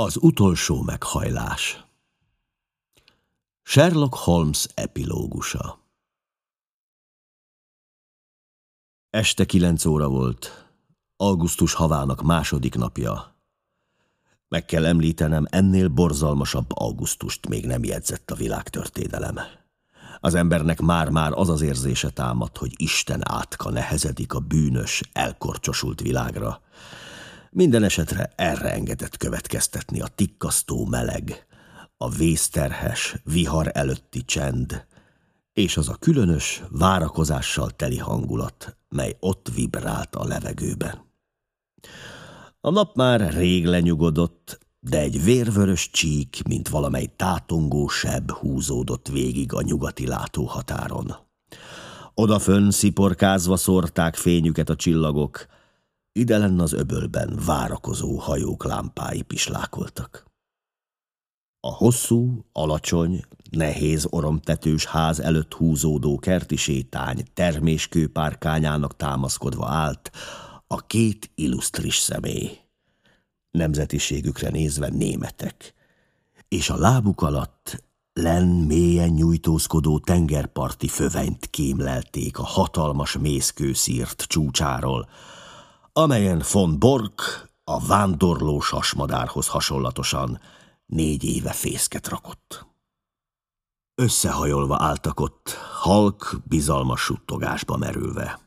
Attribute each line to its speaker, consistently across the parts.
Speaker 1: Az utolsó meghajlás Sherlock Holmes epilógusa Este kilenc óra volt, augusztus havának második napja. Meg kell említenem, ennél borzalmasabb augusztust még nem jegyzett a világtörténelem. Az embernek már-már az az érzése támad, hogy Isten átka nehezedik a bűnös, elkorcsosult világra, minden esetre erre engedett következtetni a tikkasztó meleg, a vészterhes, vihar előtti csend, és az a különös, várakozással teli hangulat, mely ott vibrált a levegőben. A nap már rég lenyugodott, de egy vérvörös csík, mint valamely tátongó seb húzódott végig a nyugati látóhatáron. Odafönn sziporkázva szórták fényüket a csillagok, ide lenne az öbölben várakozó hajók lámpái pislákoltak. A hosszú, alacsony, nehéz oromtetős ház előtt húzódó kerti sétány terméskőpárkányának támaszkodva állt a két illusztris személy. Nemzetiségükre nézve németek, és a lábuk alatt len mélyen nyújtózkodó tengerparti fövenyt kémlelték a hatalmas mészkőszírt csúcsáról, amelyen von Borg a vándorló sasmadárhoz hasonlatosan négy éve fészket rakott. Összehajolva álltak ott, halk, bizalmas suttogásba merülve.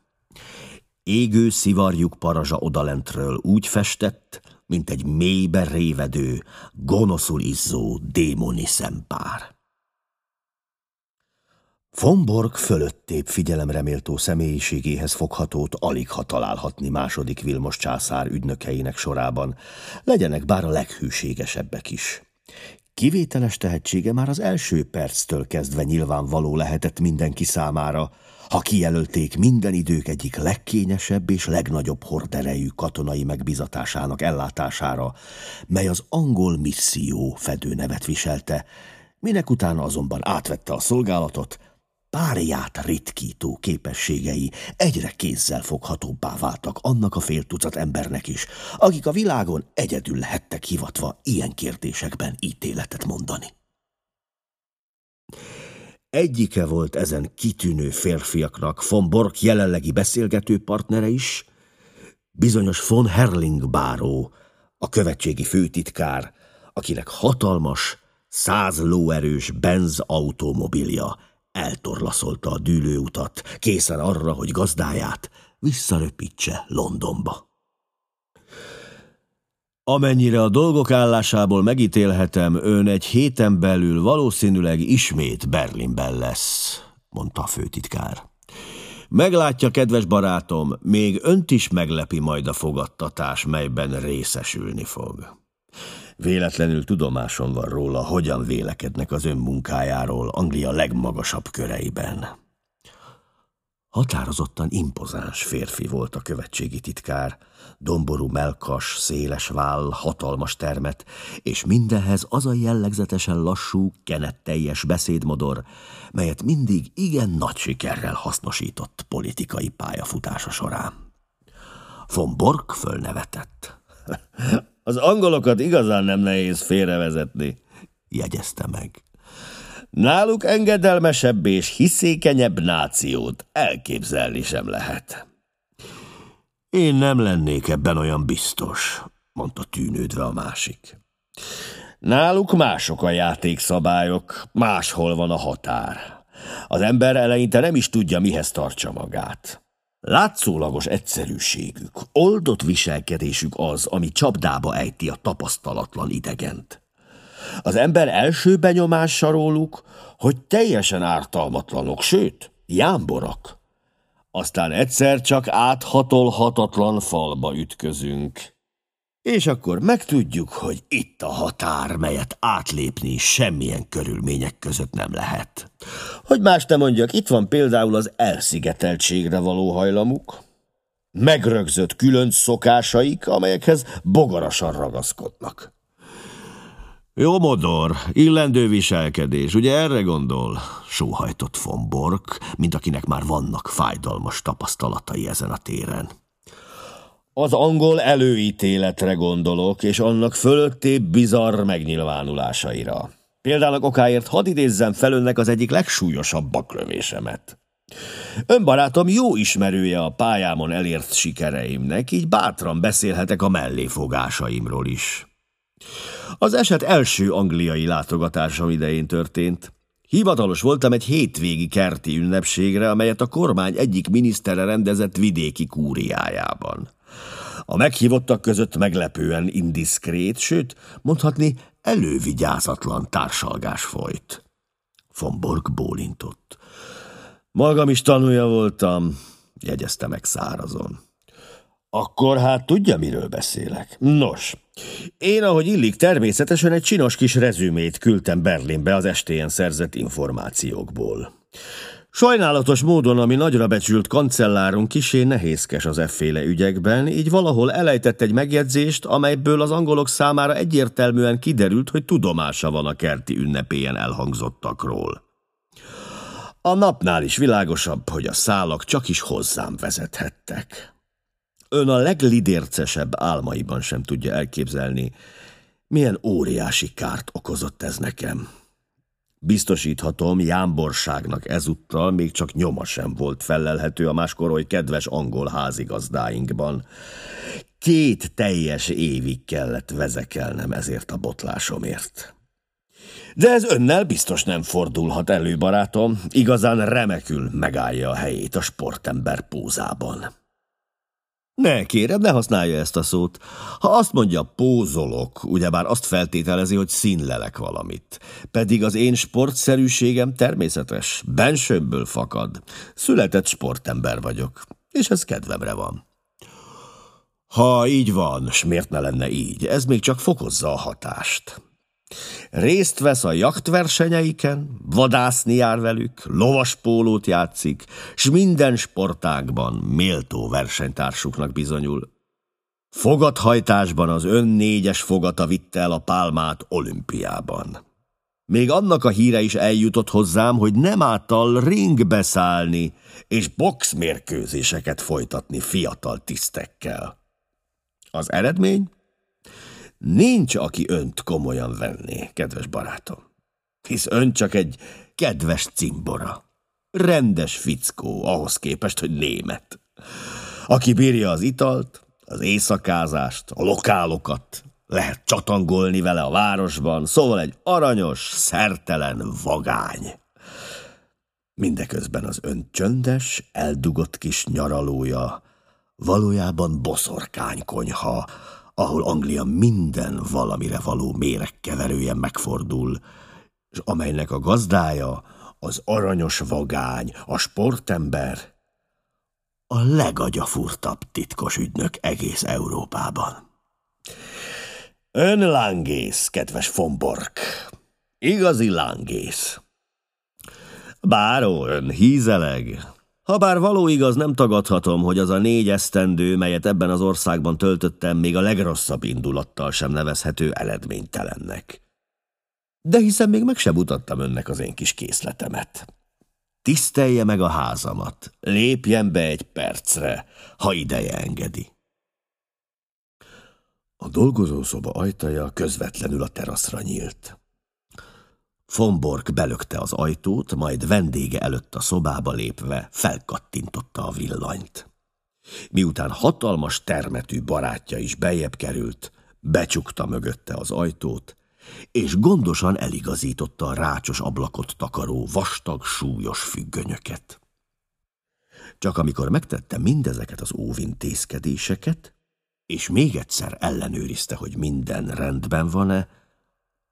Speaker 1: Égő szivarjuk parazsa odalentről úgy festett, mint egy mélybe révedő, gonoszul izzó démoni szempár. Fomborg fölöttép figyelemreméltó személyiségéhez foghatót alig ha találhatni második Vilmos császár ügynökeinek sorában, legyenek bár a leghűségesebbek is. Kivételes tehetsége már az első perctől kezdve nyilvánvaló lehetett mindenki számára, ha kijelölték minden idők egyik legkényesebb és legnagyobb horderejű katonai megbizatásának ellátására, mely az angol misszió fedőnevet viselte, minek utána azonban átvette a szolgálatot, párját ritkító képességei egyre kézzel foghatóbbá váltak annak a fél tucat embernek is, akik a világon egyedül lehettek hivatva ilyen kérdésekben ítéletet mondani. Egyike volt ezen kitűnő férfiaknak von Borg jelenlegi beszélgető partnere is, bizonyos von Herling báró, a követségi főtitkár, akinek hatalmas, száz lóerős Benz automobilja eltorlaszolta a dűlőutat, készen arra, hogy gazdáját visszaröpítse Londonba. Amennyire a dolgok állásából megítélhetem, ön egy héten belül valószínűleg ismét Berlinben lesz, mondta a főtitkár. Meglátja, kedves barátom, még önt is meglepi majd a fogadtatás, melyben részesülni fog. Véletlenül tudomásom van róla, hogyan vélekednek az ön munkájáról Anglia legmagasabb köreiben. Határozottan impozáns férfi volt a követségi titkár, domború melkas, széles váll, hatalmas termet, és mindenhez az a jellegzetesen lassú, kenetteljes beszédmodor, melyet mindig igen nagy sikerrel hasznosított politikai pályafutása során. Von Borg fölnevetett. Az angolokat igazán nem nehéz félrevezetni, jegyezte meg. Náluk engedelmesebb és hiszékenyebb nációt elképzelni sem lehet. Én nem lennék ebben olyan biztos, mondta tűnődve a másik. Náluk mások a játékszabályok, máshol van a határ. Az ember eleinte nem is tudja, mihez tartsa magát. Látszólagos egyszerűségük, oldott viselkedésük az, ami csapdába ejti a tapasztalatlan idegent. Az ember első benyomása róluk, hogy teljesen ártalmatlanok, sőt, jámborak. Aztán egyszer csak áthatolhatatlan falba ütközünk. És akkor megtudjuk, hogy itt a határ, melyet átlépni semmilyen körülmények között nem lehet. Hogy más te mondjak, itt van például az elszigeteltségre való hajlamuk, megrögzött különc szokásaik, amelyekhez bogarasan ragaszkodnak. Jó modor, illendő viselkedés, ugye erre gondol? Sóhajtott von Borg, mint akinek már vannak fájdalmas tapasztalatai ezen a téren. Az angol előítéletre gondolok, és annak fölötté bizarr megnyilvánulásaira. Például okáért hadd idézzem fel önnek az egyik legsúlyosabb baklövésemet. Önbarátom jó ismerője a pályámon elért sikereimnek, így bátran beszélhetek a melléfogásaimról is. Az eset első angliai látogatásom idején történt. Hivatalos voltam egy hétvégi kerti ünnepségre, amelyet a kormány egyik minisztere rendezett vidéki kúriájában. A meghívottak között meglepően indiszkrét, sőt, mondhatni elővigyázatlan társalgás folyt. Von Borg bólintott. Magam is tanulja voltam, jegyezte meg szárazon. Akkor hát tudja, miről beszélek. Nos, én, ahogy illik, természetesen egy csinos kis rezümét küldtem Berlinbe az estén szerzett információkból. Sajnálatos módon, ami nagyra becsült kancellárunk kisé nehézkes az efféle ügyekben, így valahol elejtett egy megjegyzést, amelyből az angolok számára egyértelműen kiderült, hogy tudomása van a kerti ünnepélyen elhangzottakról. A napnál is világosabb, hogy a szálak csak is hozzám vezethettek. Ön a leglidércesebb álmaiban sem tudja elképzelni, milyen óriási kárt okozott ez nekem. Biztosíthatom, jámborságnak ezúttal még csak nyoma sem volt felelhető a máskor oly kedves angol házigazdáinkban. Két teljes évig kellett vezekelnem ezért a botlásomért. De ez önnel biztos nem fordulhat elő, barátom. Igazán remekül megállja a helyét a sportember pózában. Ne, kérem, ne használja ezt a szót. Ha azt mondja pózolok, ugyebár azt feltételezi, hogy színlelek valamit. Pedig az én sportszerűségem természetes, bensőbből fakad. Született sportember vagyok, és ez kedvemre van. Ha így van, s miért ne lenne így, ez még csak fokozza a hatást. Részt vesz a jachtversenyeiken, vadászni jár velük, lovaspólót játszik, s minden sportágban méltó versenytársuknak bizonyul. Fogathajtásban az ön négyes fogata vitte el a pálmát olimpiában. Még annak a híre is eljutott hozzám, hogy nem által ringbe szállni és boxmérkőzéseket folytatni fiatal tisztekkel. Az eredmény? Nincs, aki önt komolyan venné, kedves barátom. Hisz ön csak egy kedves cimbora. Rendes fickó, ahhoz képest, hogy német. Aki bírja az italt, az éjszakázást, a lokálokat, lehet csatangolni vele a városban, szóval egy aranyos, szertelen vagány. Mindeközben az ön csöndes, eldugott kis nyaralója valójában boszorkánykonyha, ahol Anglia minden valamire való méregkeverője megfordul, és amelynek a gazdája az aranyos vagány, a sportember, a legagyafurtabb titkos ügynök egész Európában. Ön lángész, kedves Fombork, igazi lángész. Báró ön hízeleg, Habár való igaz, nem tagadhatom, hogy az a négy esztendő, melyet ebben az országban töltöttem, még a legrosszabb indulattal sem nevezhető eredménytelennek. De hiszen még meg sem mutattam önnek az én kis készletemet. Tisztelje meg a házamat, lépjen be egy percre, ha ideje engedi. A dolgozószoba ajtaja közvetlenül a teraszra nyílt. Fomborg belökte az ajtót, majd vendége előtt a szobába lépve felkattintotta a villanyt. Miután hatalmas termetű barátja is bejebb került, becsukta mögötte az ajtót, és gondosan eligazította a rácsos ablakot takaró vastag, súlyos függönyöket. Csak amikor megtette mindezeket az óvintézkedéseket, és még egyszer ellenőrizte, hogy minden rendben van-e,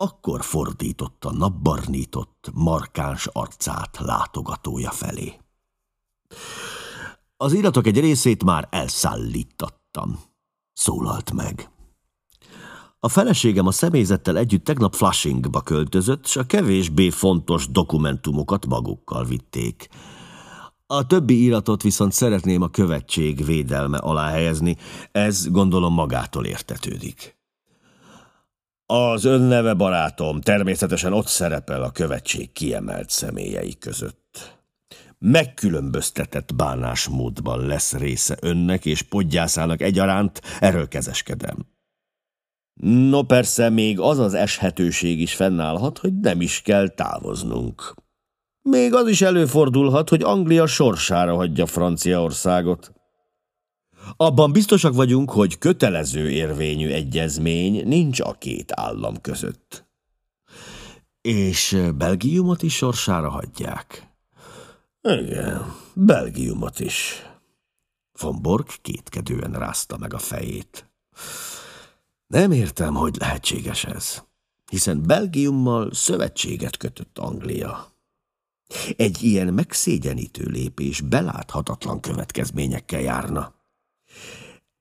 Speaker 1: akkor fordította napbarnított, markáns arcát látogatója felé. Az iratok egy részét már elszállítattam, szólalt meg. A feleségem a személyzettel együtt tegnap Flushingba költözött, s a kevésbé fontos dokumentumokat magukkal vitték. A többi iratot viszont szeretném a követség védelme alá helyezni, ez gondolom magától értetődik. Az önneve barátom természetesen ott szerepel a követség kiemelt személyei között. megkülönböztetett bánásmódban lesz része önnek és podgyászának egyaránt, erről kezeskedem. No persze, még az az eshetőség is fennállhat, hogy nem is kell távoznunk. Még az is előfordulhat, hogy Anglia sorsára hagyja Franciaországot. Abban biztosak vagyunk, hogy kötelező érvényű egyezmény nincs a két állam között. És Belgiumot is sorsára hagyják? Igen, Belgiumot is. Von Borg kétkedően rázta meg a fejét. Nem értem, hogy lehetséges ez, hiszen Belgiummal szövetséget kötött Anglia. Egy ilyen megszégyenítő lépés beláthatatlan következményekkel járna.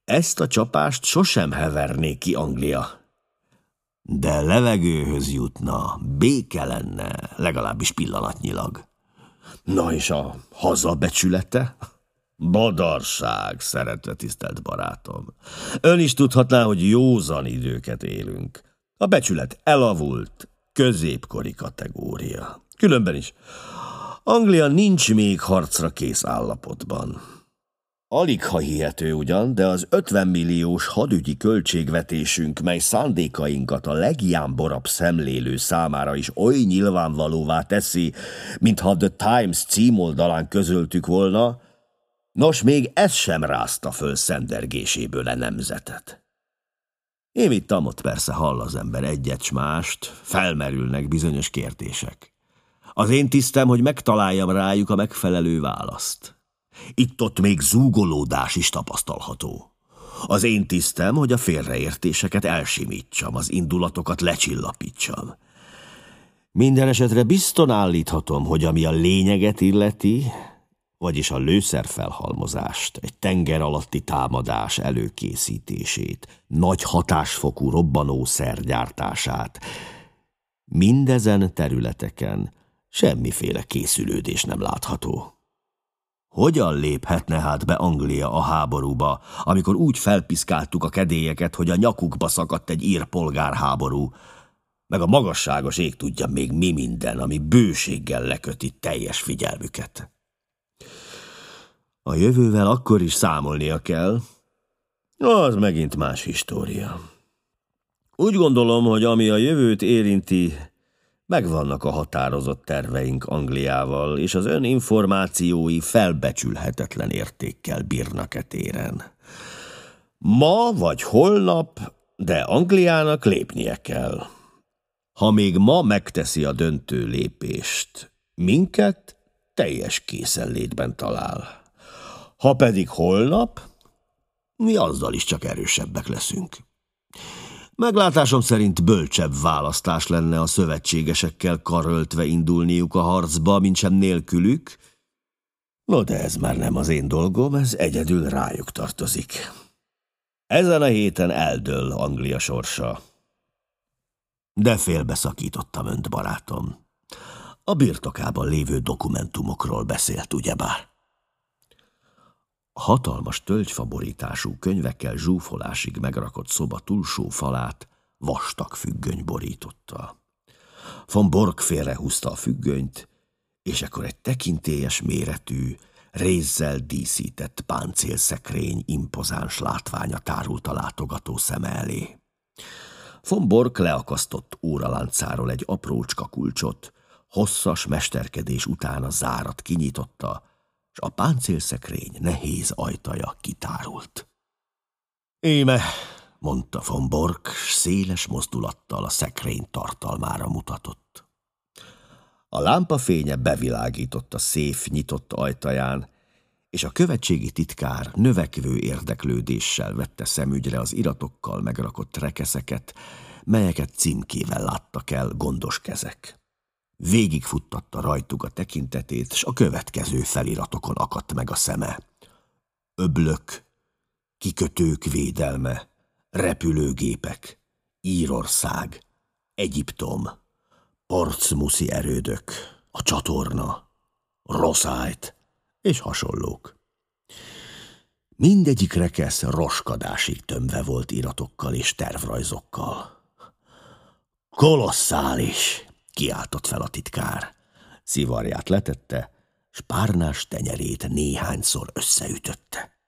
Speaker 1: Ezt a csapást sosem heverné ki Anglia. De levegőhöz jutna, béke lenne, legalábbis pillanatnyilag. Na és a haza becsülete? Badarság, szeretve tisztelt barátom. Ön is tudhatná, hogy józan időket élünk. A becsület elavult, középkori kategória. Különben is, Anglia nincs még harcra kész állapotban. Alig ha hihető ugyan, de az 50 milliós hadügyi költségvetésünk, mely szándékainkat a legjámborabb szemlélő számára is oly nyilvánvalóvá teszi, mintha The Times címoldalán közöltük volna, nos, még ez sem rázta föl szendergéséből a nemzetet. Én itt amott persze hall az ember egyet mást, felmerülnek bizonyos kérdések. Az én tisztem, hogy megtaláljam rájuk a megfelelő választ. Itt-ott még zúgolódás is tapasztalható. Az én tisztem, hogy a félreértéseket elsimítsam, az indulatokat lecsillapítsam. Minden esetre bizton állíthatom, hogy ami a lényeget illeti, vagyis a lőszerfelhalmozást, egy tenger alatti támadás előkészítését, nagy hatásfokú robbanószer gyártását, mindezen területeken semmiféle készülődés nem látható. Hogyan léphetne hát be Anglia a háborúba, amikor úgy felpiszkáltuk a kedélyeket, hogy a nyakukba szakadt egy ír polgárháború, meg a magasságos ég tudja még mi minden, ami bőséggel leköti teljes figyelmüket. A jövővel akkor is számolnia kell, az megint más história. Úgy gondolom, hogy ami a jövőt érinti, Megvannak a határozott terveink Angliával, és az ön információi felbecsülhetetlen értékkel bírnak e téren. Ma vagy holnap, de Angliának lépnie kell. Ha még ma megteszi a döntő lépést, minket teljes készenlétben talál. Ha pedig holnap, mi azzal is csak erősebbek leszünk. Meglátásom szerint bölcsebb választás lenne a szövetségesekkel karöltve indulniuk a harcba, mint sem nélkülük. No, de ez már nem az én dolgom, ez egyedül rájuk tartozik. Ezen a héten eldől Anglia sorsa. De félbeszakítottam önt, barátom. A birtokában lévő dokumentumokról beszélt, ugyebár? Hatalmas tölgyfaborítású könyvekkel zsúfolásig megrakott szoba túlsó falát vastag függöny borította. Von Borg félrehúzta a függönyt, és akkor egy tekintélyes méretű, rézzel díszített páncélszekrény impozáns látványa tárult a látogató szeme elé. Von Borg leakasztott óraláncáról egy aprócska kulcsot, hosszas mesterkedés után a zárat kinyitotta, s a páncélszekrény nehéz ajtaja kitárult. Éme, mondta von Bork, s széles mozdulattal a szekrény tartalmára mutatott. A lámpa fénye bevilágított a széf nyitott ajtaján, és a követségi titkár növekvő érdeklődéssel vette szemügyre az iratokkal megrakott rekeszeket, melyeket címkével láttak el gondos kezek. Végigfuttatta rajtuk a tekintetét, s a következő feliratokon akadt meg a szeme. Öblök, kikötők védelme, repülőgépek, Írország, Egyiptom, porcmuszi erődök, a csatorna, Roszájt és hasonlók. Mindegyik rekesz roskadásig tömve volt iratokkal és tervrajzokkal. Kolosszális, kiáltott fel a titkár. Szivarját letette, s párnás tenyerét néhányszor összeütötte.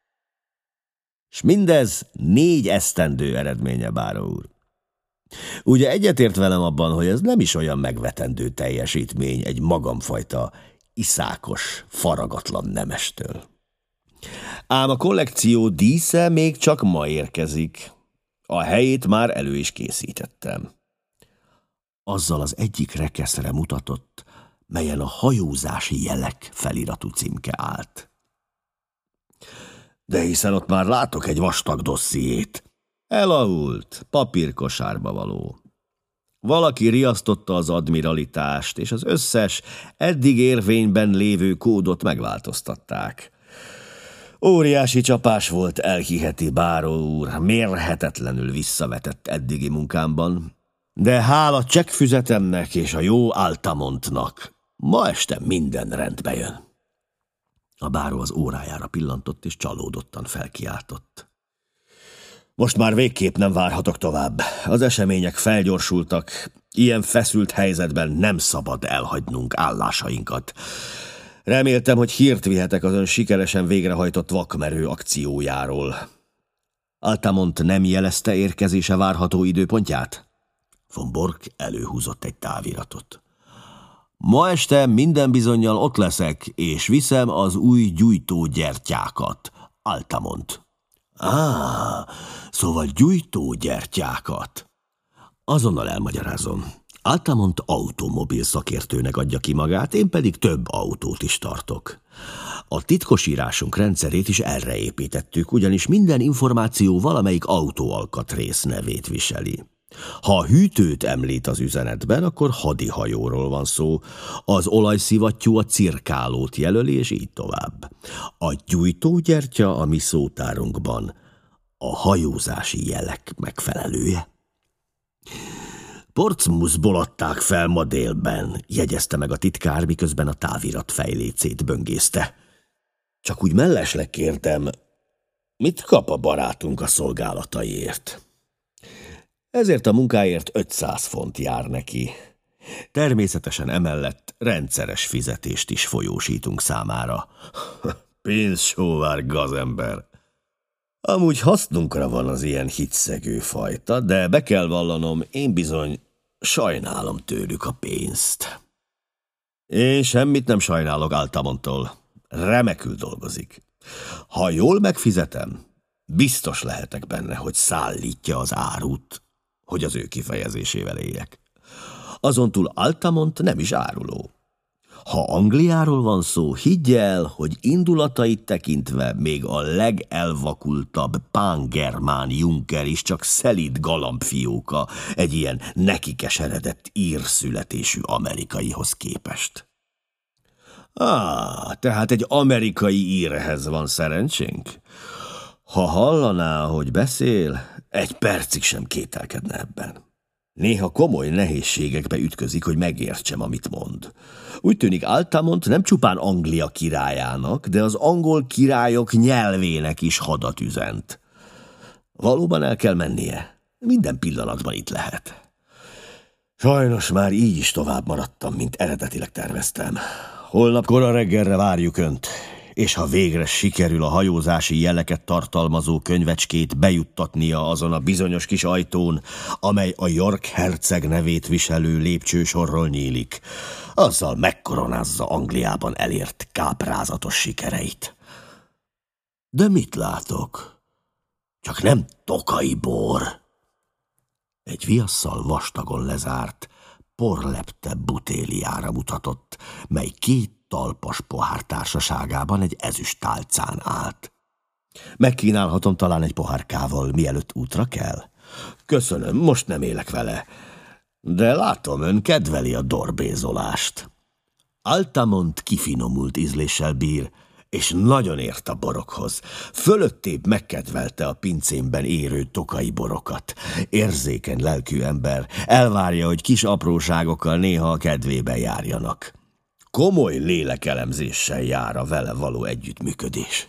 Speaker 1: S mindez négy esztendő eredménye, báró úr. Ugye egyetért velem abban, hogy ez nem is olyan megvetendő teljesítmény egy magamfajta iszákos, faragatlan nemestől. Ám a kollekció dísze még csak ma érkezik. A helyét már elő is készítettem. Azzal az egyik rekeszre mutatott, melyen a hajózási jelek feliratú címke állt. De hiszen ott már látok egy vastag dossziét. Elavult, papírkosárba való. Valaki riasztotta az admiralitást, és az összes eddig érvényben lévő kódot megváltoztatták. Óriási csapás volt, elhiheti báró úr, mérhetetlenül visszavetett eddigi munkámban, de hála csekkfüzetemnek és a jó Altamontnak, ma este minden rendbe jön. A báró az órájára pillantott, és csalódottan felkiáltott. Most már végképp nem várhatok tovább. Az események felgyorsultak. Ilyen feszült helyzetben nem szabad elhagynunk állásainkat. Reméltem, hogy hírt vihetek az ön sikeresen végrehajtott vakmerő akciójáról. Altamont nem jelezte érkezése várható időpontját? Von Bork előhúzott egy táviratot. Ma este minden bizonyal ott leszek, és viszem az új gyújtógyertyákat. Altamont. Á, szóval gyújtógyertyákat. Azonnal elmagyarázom. Altamont automobil szakértőnek adja ki magát, én pedig több autót is tartok. A titkosírásunk rendszerét is erre építettük, ugyanis minden információ valamelyik autóalkatrész nevét viseli. Ha a hűtőt említ az üzenetben, akkor hadihajóról van szó. Az olajszivattyú a cirkálót jelöli, és így tovább. A gyújtógyertya a mi szótárunkban a hajózási jelek megfelelője. Portsmouthból adták fel ma délben, jegyezte meg a titkár, miközben a távirat fejlécét böngészte. Csak úgy mellesleg kértem, mit kap a barátunk a szolgálataiért? Ezért a munkáért 500 font jár neki. Természetesen emellett rendszeres fizetést is folyósítunk számára. Pénzsóvár gazember. Amúgy hasznunkra van az ilyen hitszegő fajta, de be kell vallanom, én bizony sajnálom tőlük a pénzt. Én semmit nem sajnálok Altamontól. Remekül dolgozik. Ha jól megfizetem, biztos lehetek benne, hogy szállítja az árut, hogy az ő kifejezésével éljek. Azon túl Altamont nem is áruló. Ha Angliáról van szó, higgy el, hogy indulatait tekintve még a legelvakultabb pángermán Juncker is csak szelid galambfióka egy ilyen neki keseredett ír születésű amerikaihoz képest. Á, tehát egy amerikai írhez van szerencsénk? Ha hallaná, hogy beszél, egy percig sem kételkedne ebben. Néha komoly nehézségekbe ütközik, hogy megértsem, amit mond. Úgy tűnik Altamont nem csupán Anglia királyának, de az angol királyok nyelvének is hadat üzent. Valóban el kell mennie. Minden pillanatban itt lehet. Sajnos már így is tovább maradtam, mint eredetileg terveztem. Holnap kora reggelre várjuk önt, és ha végre sikerül a hajózási jeleket tartalmazó könyvecskét bejuttatnia azon a bizonyos kis ajtón, amely a York herceg nevét viselő lépcsősorról nyílik, azzal megkoronázza Angliában elért káprázatos sikereit. De mit látok? Csak nem tokai bor. Egy viasszal vastagon lezárt, porlepte butéliára mutatott, mely két talpas pohár társaságában egy ezüst tálcán állt. Megkínálhatom talán egy pohárkával, mielőtt útra kell? Köszönöm, most nem élek vele. De látom, ön kedveli a dorbézolást. Altamont kifinomult ízléssel bír, és nagyon ért a borokhoz. Fölöttébb megkedvelte a pincémben érő tokai borokat. Érzékeny lelkű ember, elvárja, hogy kis apróságokkal néha a kedvébe járjanak. Komoly lélekelemzéssel jár a vele való együttműködés.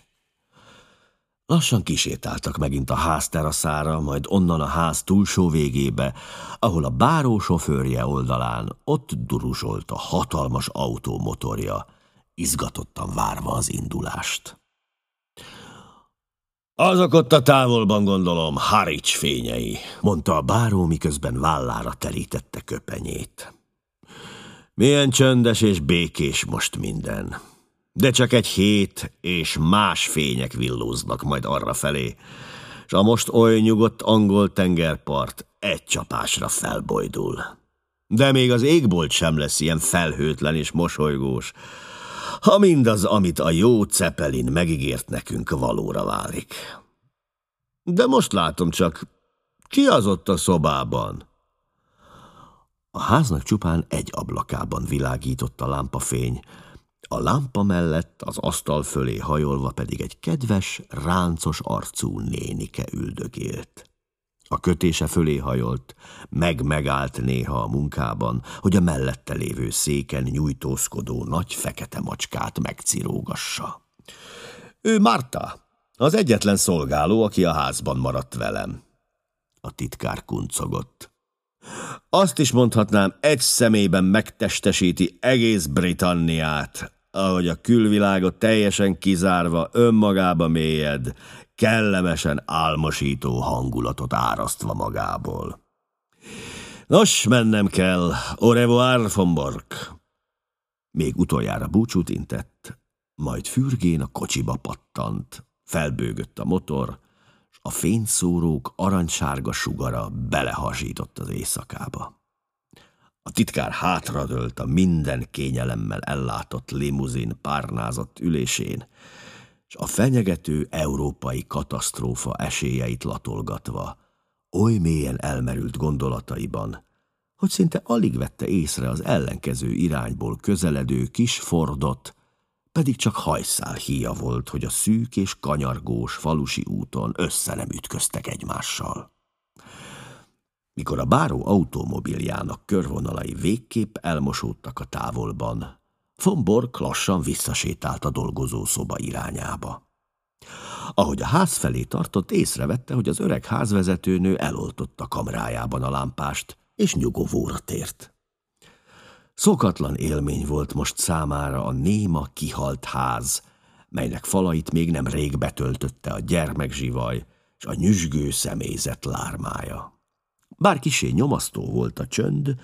Speaker 1: Lassan kisétáltak megint a ház teraszára, majd onnan a ház túlsó végébe, ahol a báró sofőrje oldalán ott duruzsolt a hatalmas autó motorja, izgatottan várva az indulást. Azok ott a távolban gondolom, Harics fényei, mondta a báró, miközben vállára terítette köpenyét. Milyen csöndes és békés most minden. De csak egy hét és más fények villóznak majd arra felé, és a most oly nyugodt angol tengerpart egy csapásra felbojdul. De még az égbolt sem lesz ilyen felhőtlen és mosolygós, ha mindaz, amit a jó Cepelin megígért nekünk, valóra válik. De most látom csak, ki az ott a szobában? A háznak csupán egy ablakában világított a lámpafény, a lámpa mellett az asztal fölé hajolva pedig egy kedves, ráncos arcú nénike üldögélt. A kötése fölé hajolt, meg-megállt néha a munkában, hogy a mellette lévő széken nyújtózkodó nagy fekete macskát megcirógassa. Ő Marta, az egyetlen szolgáló, aki a házban maradt velem. A titkár kuncogott. Azt is mondhatnám, egy személyben megtestesíti egész Britanniát, ahogy a külvilágot teljesen kizárva önmagába mélyed, kellemesen álmosító hangulatot árasztva magából. Nos, mennem kell. Au revoir, von Bork. Még utoljára búcsút intett, majd fürgén a kocsiba pattant. Felbőgött a motor, a fényszórók aranysárga sugara belehasított az éjszakába. A titkár hátradőlt a minden kényelemmel ellátott limuzin párnázott ülésén, és a fenyegető európai katasztrófa esélyeit latolgatva, oly mélyen elmerült gondolataiban, hogy szinte alig vette észre az ellenkező irányból közeledő kis Fordot, pedig csak hajszál híja volt, hogy a szűk és kanyargós falusi úton össze nem ütköztek egymással. Mikor a báró automobiljának körvonalai végképp elmosódtak a távolban, von lassan visszasétált a dolgozószoba irányába. Ahogy a ház felé tartott, észrevette, hogy az öreg házvezetőnő eloltotta kamrájában a lámpást, és nyugovóra tért. Szokatlan élmény volt most számára a néma, kihalt ház, melynek falait még nem rég betöltötte a gyermekzsivaj és a nyüzsgő személyzet lármája. Bár kisé nyomasztó volt a csönd,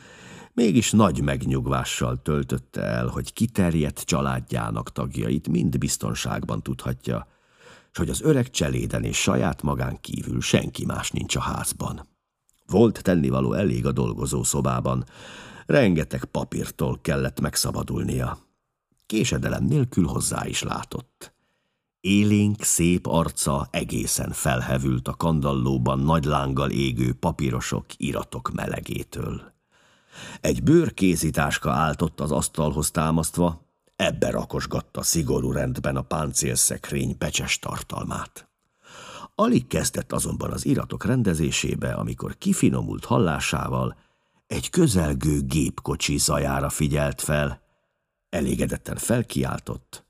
Speaker 1: mégis nagy megnyugvással töltötte el, hogy kiterjedt családjának tagjait mind biztonságban tudhatja, és hogy az öreg cseléden és saját magán kívül senki más nincs a házban. Volt tennivaló elég a dolgozó szobában, rengeteg papírtól kellett megszabadulnia. Késedelem nélkül hozzá is látott. Élénk, szép arca egészen felhevült a kandallóban nagy lánggal égő papírosok, iratok melegétől. Egy bőrkézitáska áltott az asztalhoz támasztva, ebbe rakosgatta szigorú rendben a páncélszekrény becses tartalmát. Alig kezdett azonban az iratok rendezésébe, amikor kifinomult hallásával egy közelgő gépkocsi zajára figyelt fel, elégedetten felkiáltott,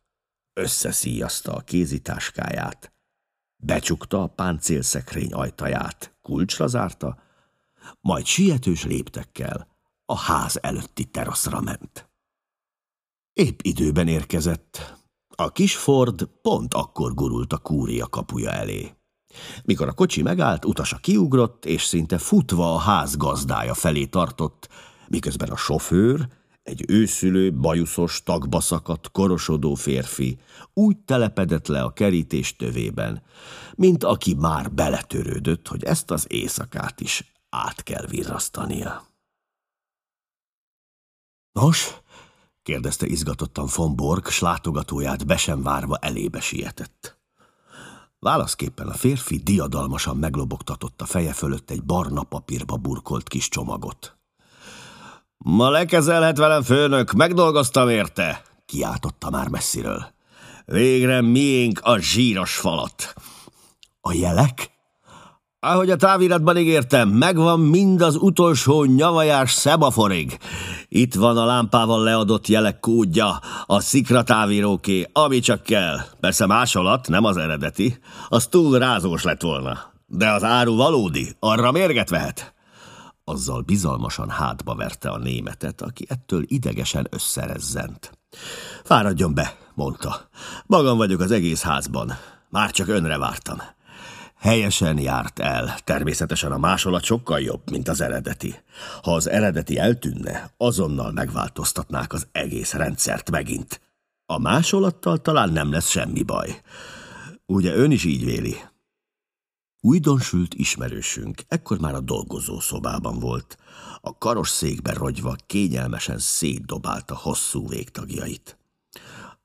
Speaker 1: összeszíjazta a kézitáskáját, becsukta a páncélszekrény ajtaját, kulcsra zárta, majd sietős léptekkel a ház előtti teraszra ment. Épp időben érkezett. A kis Ford pont akkor gurult a kúria kapuja elé. Mikor a kocsi megállt, utasa kiugrott, és szinte futva a ház gazdája felé tartott, miközben a sofőr, egy őszülő, bajuszos, tagba szakadt, korosodó férfi úgy telepedett le a kerítés tövében, mint aki már beletörődött, hogy ezt az éjszakát is át kell virrasztania. Nos? kérdezte izgatottan von Borg, s látogatóját be sem várva elébe sietett. Válaszképpen a férfi diadalmasan meglobogtatott a feje fölött egy barna papírba burkolt kis csomagot. Ma lekezelhet velem, főnök, megdolgoztam érte, kiáltotta már messziről. Végre miénk a zsíros falat. A jelek? Ahogy a táviratban ígértem, megvan mind az utolsó nyavajás szebaforig. Itt van a lámpával leadott jelek kódja, a szikra távíróké, ami csak kell. Persze másolat, nem az eredeti. Az túl rázós lett volna. De az áru valódi, arra mérget vehet. Azzal bizalmasan hátba verte a németet, aki ettől idegesen összerezzent. Fáradjon be, mondta. Magam vagyok az egész házban. Már csak önre vártam. Helyesen járt el. Természetesen a másolat sokkal jobb, mint az eredeti. Ha az eredeti eltűnne, azonnal megváltoztatnák az egész rendszert megint. A másolattal talán nem lesz semmi baj. Ugye ön is így véli? Újdonsült ismerősünk ekkor már a dolgozó szobában volt. A karosszékbe rogyva kényelmesen szétdobálta hosszú végtagjait.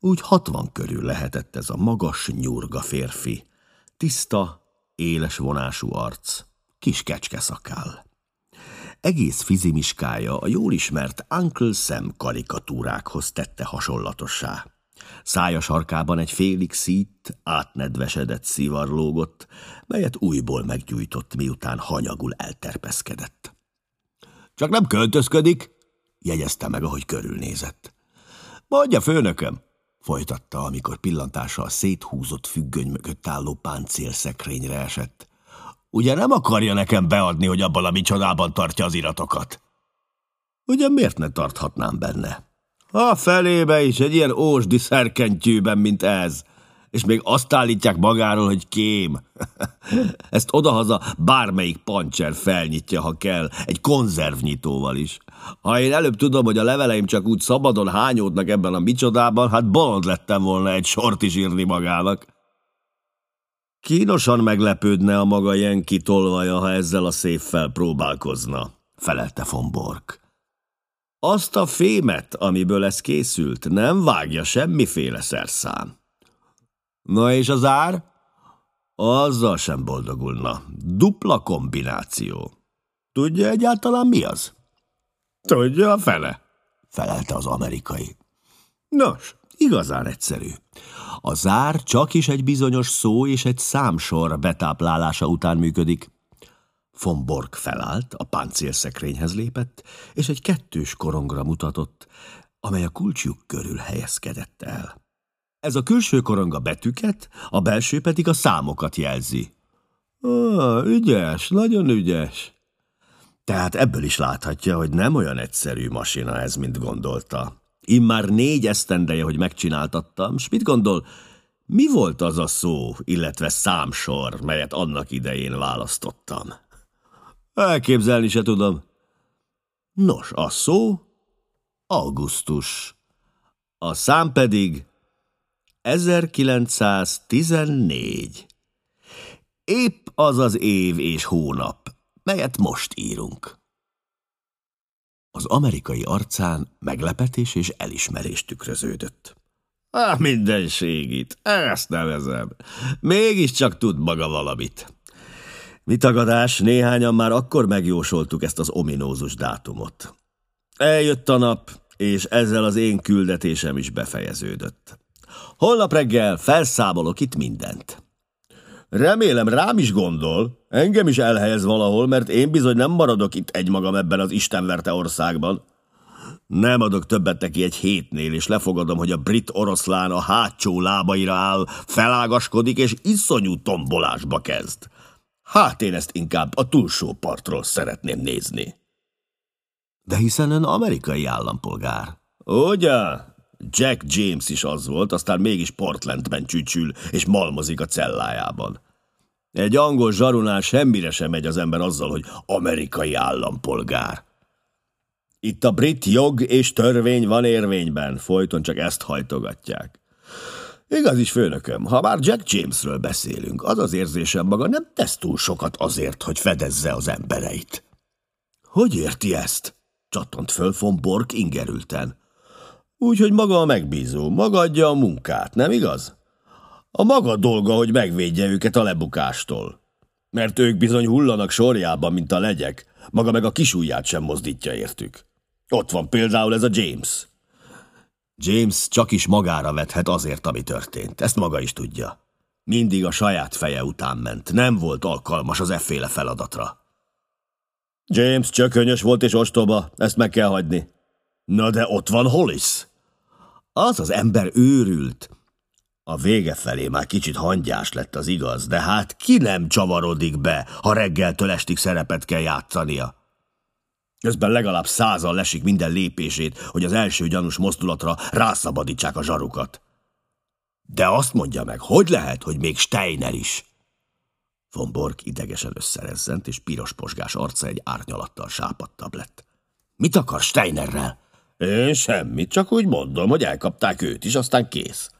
Speaker 1: Úgy hatvan körül lehetett ez a magas, nyurga férfi. Tiszta, éles vonású arc, kis kecske szakál. Egész fizimiskája a jól ismert Uncle Sam karikatúrákhoz tette hasonlatossá. Szája sarkában egy félig szít, átnedvesedett szivar lógott, melyet újból meggyújtott, miután hanyagul elterpeszkedett. Csak nem költözködik, jegyezte meg, ahogy körülnézett. Mondja, főnököm, folytatta, amikor pillantása a széthúzott függöny mögött álló páncélszekrényre esett. Ugye nem akarja nekem beadni, hogy abban a micsodában tartja az iratokat? Ugye miért ne tarthatnám benne? A felébe is egy ilyen ósdi szerkentyűben, mint ez. És még azt állítják magáról, hogy kém. Ezt odahaza bármelyik pancser felnyitja, ha kell, egy konzervnyitóval is. Ha én előbb tudom, hogy a leveleim csak úgy szabadon hányódnak ebben a micsodában, hát bolond lettem volna egy sort is írni magának. Kínosan meglepődne a maga ilyen kitolvaja, ha ezzel a széffel próbálkozna, felelte von Borg. Azt a fémet, amiből ez készült, nem vágja semmiféle szerszám. Na és az ár? Azzal sem boldogulna. Dupla kombináció. Tudja egyáltalán mi az? Tudja a fele, felelte az amerikai. Nos, igazán egyszerű. A zár csak is egy bizonyos szó és egy számsor betáplálása után működik. Von Borg felállt, a páncélszekrényhez lépett, és egy kettős korongra mutatott, amely a kulcsjuk körül helyezkedett el. Ez a külső korong a betűket, a belső pedig a számokat jelzi. Ah, ügyes, nagyon ügyes. Tehát ebből is láthatja, hogy nem olyan egyszerű masina ez, mint gondolta. Immár négy esztendeje, hogy megcsináltattam, s mit gondol, mi volt az a szó, illetve számsor, melyet annak idején választottam? Elképzelni se tudom. Nos, a szó augusztus, a szám pedig 1914. Épp az az év és hónap, melyet most írunk. Az amerikai arcán meglepetés és elismerés tükröződött. Á, mindenségit, ezt nevezem. Mégiscsak tud maga valamit. Mi tagadás, néhányan már akkor megjósoltuk ezt az ominózus dátumot. Eljött a nap, és ezzel az én küldetésem is befejeződött. Holnap reggel felszámolok itt mindent. Remélem rám is gondol, engem is elhelyez valahol, mert én bizony nem maradok itt egymagam ebben az istenverte országban. Nem adok többet neki egy hétnél, és lefogadom, hogy a brit oroszlán a hátsó lábaira áll, felágaskodik, és iszonyú tombolásba kezd. Hát én ezt inkább a túlsó partról szeretném nézni. De hiszen ön amerikai állampolgár. Ugyan? Jack James is az volt, aztán mégis Portlandben csücsül, és malmozik a cellájában. Egy angol zsarunál semmire sem megy az ember azzal, hogy amerikai állampolgár. Itt a brit jog és törvény van érvényben, folyton csak ezt hajtogatják. Igaz is, főnököm, ha már Jack Jamesről beszélünk, az az érzésem maga nem tesz túl sokat azért, hogy fedezze az embereit. Hogy érti ezt? csattant föl von Bork ingerülten. Úgyhogy maga a megbízó, maga adja a munkát, nem igaz? A maga dolga, hogy megvédje őket a lebukástól. Mert ők bizony hullanak sorjában, mint a legyek, maga meg a kisujját sem mozdítja értük. Ott van például ez a James. James csak is magára vethet azért, ami történt. Ezt maga is tudja. Mindig a saját feje után ment. Nem volt alkalmas az efféle feladatra. James csökönyös volt és ostoba, ezt meg kell hagyni. Na de ott van Hollis. Az az ember őrült. A vége felé már kicsit hangyás lett az igaz, de hát ki nem csavarodik be, ha reggeltől estig szerepet kell játszania? Közben legalább százal lesik minden lépését, hogy az első gyanús mozdulatra rászabadítsák a zsarukat. De azt mondja meg, hogy lehet, hogy még Steiner is? Von Borg idegesen összerezzent, és piros posgás arca egy árnyalattal sápadtabb lett. Mit akar Steinerrel? Én semmit, csak úgy mondom, hogy elkapták őt is, aztán kész.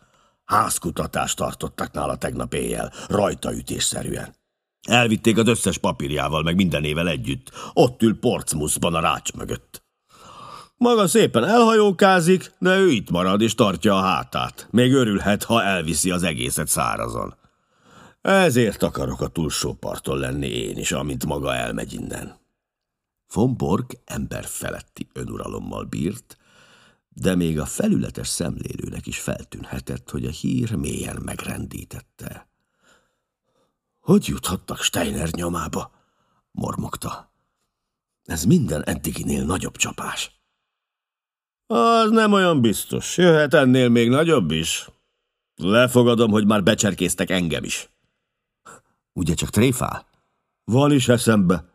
Speaker 1: Házkutatást tartottak nála tegnap éjjel, rajta ütésszerűen. Elvitték az összes papírjával, meg mindenével együtt. Ott ül Portsmouthban a rács mögött. Maga szépen elhajókázik, de ő itt marad és tartja a hátát. Még örülhet, ha elviszi az egészet szárazon. Ezért akarok a túlsó parton lenni én is, amint maga elmegy innen. Von Borg ember feletti önuralommal bírt, de még a felületes szemlélőnek is feltűnhetett, hogy a hír mélyen megrendítette. Hogy juthattak Steiner nyomába? mormogta. Ez minden eddiginél nagyobb csapás. Az nem olyan biztos. Jöhet ennél még nagyobb is. Lefogadom, hogy már becserkéztek engem is. Ugye csak tréfál? Van is eszembe.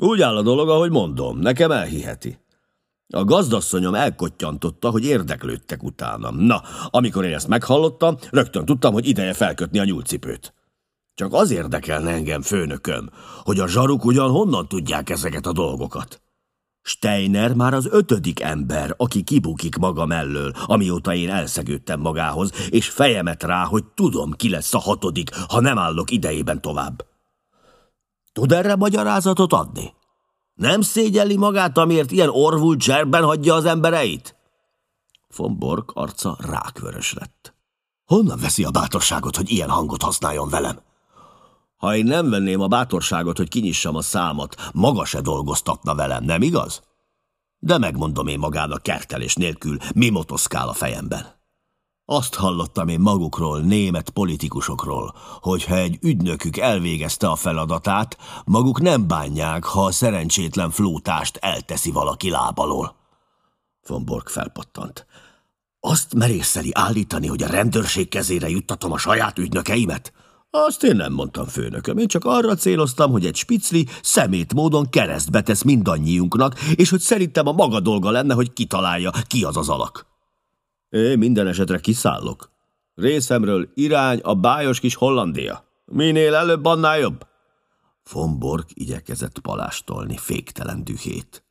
Speaker 1: Úgy áll a dolog, ahogy mondom, nekem elhiheti. A gazdasszonyom elkottyantotta, hogy érdeklődtek utánam. Na, amikor én ezt meghallottam, rögtön tudtam, hogy ideje felkötni a nyúlcipőt. Csak az érdekelne engem, főnököm, hogy a zsaruk ugyan honnan tudják ezeket a dolgokat. Steiner már az ötödik ember, aki kibukik maga mellől, amióta én elszegődtem magához, és fejemet rá, hogy tudom, ki lesz a hatodik, ha nem állok idejében tovább. Tud erre magyarázatot adni? Nem szégyelli magát, amiért ilyen orvult zserben hagyja az embereit? Von arca rákvörös lett. Honnan veszi a bátorságot, hogy ilyen hangot használjon velem? Ha én nem venném a bátorságot, hogy kinyissam a számat, maga se dolgoztatna velem, nem igaz? De megmondom én magának kertelés nélkül, mi motoszkál a fejemben. Azt hallottam én magukról, német politikusokról, hogy ha egy ügynökük elvégezte a feladatát, maguk nem bánják, ha a szerencsétlen flótást elteszi valaki lábalól. Von Borg felpattant. Azt merészeli állítani, hogy a rendőrség kezére juttatom a saját ügynökeimet? Azt én nem mondtam, főnököm, én csak arra céloztam, hogy egy spicli szemét módon keresztbe tesz mindannyiunknak, és hogy szerintem a maga dolga lenne, hogy kitalálja, ki az az alak. Én minden esetre kiszállok. Részemről irány a bájos kis Hollandia. Minél előbb, annál jobb. Von Borg igyekezett palástolni féktelen dühét.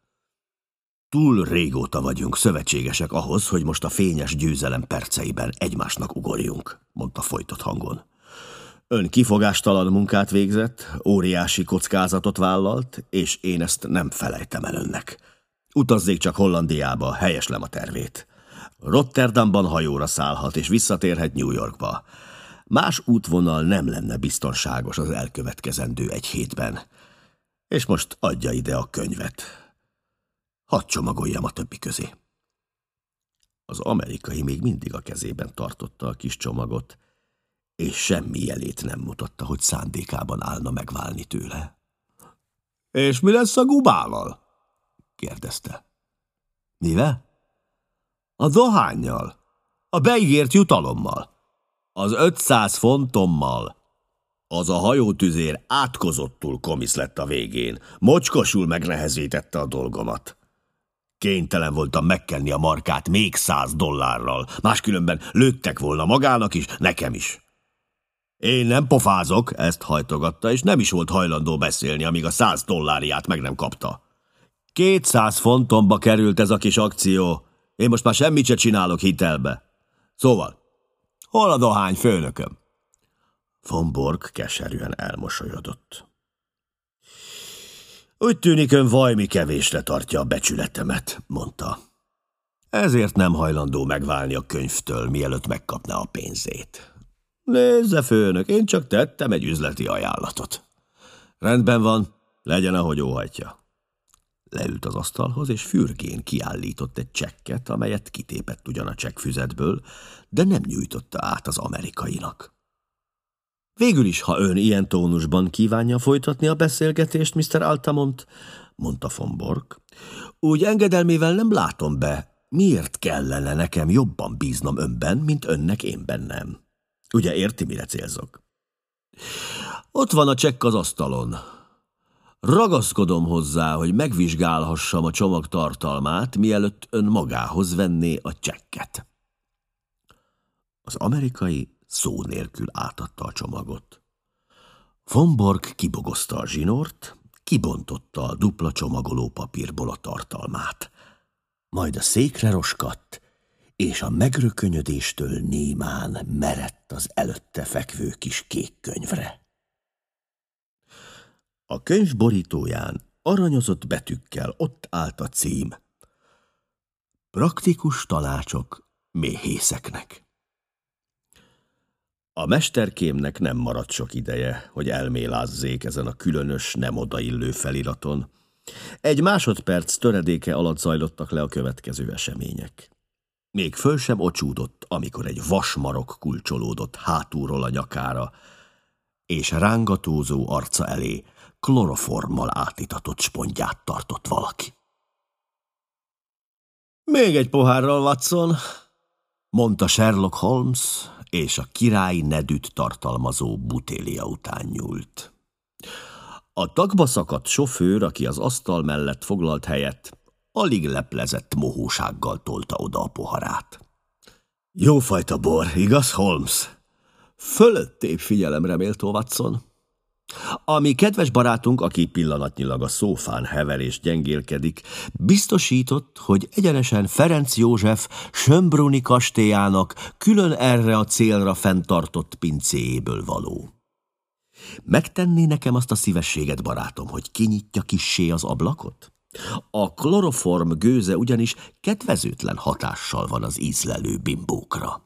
Speaker 1: Túl régóta vagyunk szövetségesek ahhoz, hogy most a fényes győzelem perceiben egymásnak ugorjunk, mondta folytott hangon. Ön kifogástalan munkát végzett, óriási kockázatot vállalt, és én ezt nem felejtem el önnek. Utazzék csak Hollandiába, helyeslem a tervét. Rotterdamban hajóra szállhat, és visszatérhet New Yorkba. Más útvonal nem lenne biztonságos az elkövetkezendő egy hétben. És most adja ide a könyvet. Hadd csomagoljam a többi közé. Az amerikai még mindig a kezében tartotta a kis csomagot, és semmi jelét nem mutatta, hogy szándékában állna megválni tőle. – És mi lesz a gubával? – kérdezte. – Mivel? – A dohányjal, a beígért jutalommal, az 500 fontommal. Az a hajótüzér átkozottul komisz lett a végén, mocskosul megnehezítette a dolgomat. Kénytelen voltam megkenni a markát még száz dollárral, máskülönben lőttek volna magának is, nekem is. Én nem pofázok, ezt hajtogatta, és nem is volt hajlandó beszélni, amíg a száz dollárját meg nem kapta. Kétszáz fontomba került ez a kis akció. Én most már semmit se csinálok hitelbe. Szóval, hol a dohány főnököm? Von Borg keserűen elmosolyodott. Úgy tűnik ön vajmi kevésre tartja a becsületemet, mondta. Ezért nem hajlandó megválni a könyvtől, mielőtt megkapná a pénzét. Nézze, főnök, én csak tettem egy üzleti ajánlatot. Rendben van, legyen, ahogy óhajtja. Leült az asztalhoz, és fürgén kiállított egy csekket, amelyet kitépett ugyan a csekkfüzetből, de nem nyújtotta át az amerikainak. Végül is, ha ön ilyen tónusban kívánja folytatni a beszélgetést, Mr. Altamont, mondta von Borg, úgy engedelmével nem látom be, miért kellene nekem jobban bíznom önben, mint önnek én bennem. Ugye érti, mire célzok? Ott van a csekk az asztalon. Ragaszkodom hozzá, hogy megvizsgálhassam a csomag tartalmát, mielőtt ön magához venné a csekket. Az amerikai szó nélkül átadta a csomagot. Von Borg kibogozta a zsinort, kibontotta a dupla csomagoló papírból a tartalmát. Majd a székre roskadt, és a megrökönyödéstől némán merett az előtte fekvő kis kék könyvre. A könyv borítóján aranyozott betűkkel ott állt a cím. Praktikus tanácsok méhészeknek. A mesterkémnek nem maradt sok ideje, hogy elmélázzék ezen a különös, nem odaillő feliraton. Egy másodperc töredéke alatt zajlottak le a következő események. Még föl sem ocsúdott, amikor egy vasmarok kulcsolódott hátulról a nyakára, és rángatózó arca elé kloroformmal átitatott spontját tartott valaki. Még egy pohárral, Watson, mondta Sherlock Holmes, és a király nedűt tartalmazó butélia után nyúlt. A tagba szakadt sofőr, aki az asztal mellett foglalt helyet, alig leplezett mohósággal tolta oda a poharát. Jófajta bor, igaz, Holmes? Fölöttébb figyelemre méltó, Watson. Ami kedves barátunk, aki pillanatnyilag a szófán hever és gyengélkedik, biztosított, hogy egyenesen Ferenc József Sömbruni kastélyának külön erre a célra fenntartott pincéjéből való. Megtenné nekem azt a szívességet, barátom, hogy kinyitja kissé az ablakot? A kloroform gőze ugyanis kedvezőtlen hatással van az ízlelő bimbókra.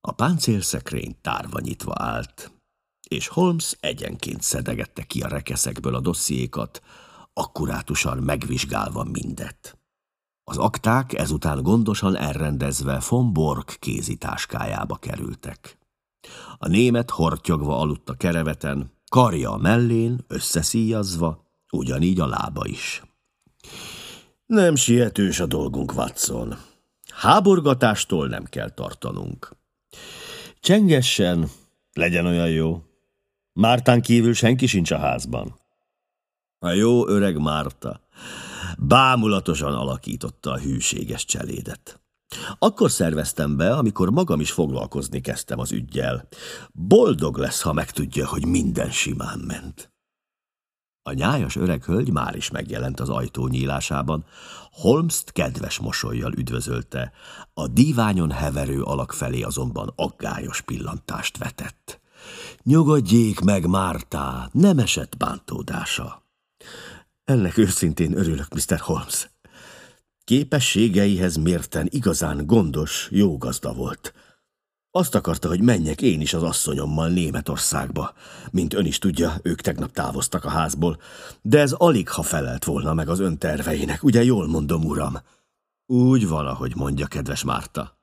Speaker 1: A páncélszekrény tárva nyitva állt, és Holmes egyenként szedegette ki a rekeszekből a dossziékat, akkurátusan megvizsgálva mindet. Az akták ezután gondosan elrendezve von Borg kézitáskájába kerültek. A német hortyogva aludt a kereveten, karja a mellén, összeszíjazva, ugyanígy a lába is. Nem sietős a dolgunk, Watson. Háborgatástól nem kell tartanunk. Csengessen, legyen olyan jó. Mártán kívül senki sincs a házban. A jó öreg Márta bámulatosan alakította a hűséges cselédet. Akkor szerveztem be, amikor magam is foglalkozni kezdtem az ügyjel. Boldog lesz, ha megtudja, hogy minden simán ment. A nyájas öreg hölgy már is megjelent az ajtó nyílásában. holmes kedves mosolyjal üdvözölte, a díványon heverő alak felé azonban aggályos pillantást vetett. Nyugodjék meg, Mártá, nem esett bántódása. Ennek őszintén örülök, Mr. Holmes. Képességeihez mérten igazán gondos, jó gazda volt. Azt akarta, hogy menjek én is az asszonyommal Németországba. Mint ön is tudja, ők tegnap távoztak a házból, de ez alig, ha felelt volna meg az ön terveinek, ugye jól mondom, uram? Úgy van, ahogy mondja, kedves Márta.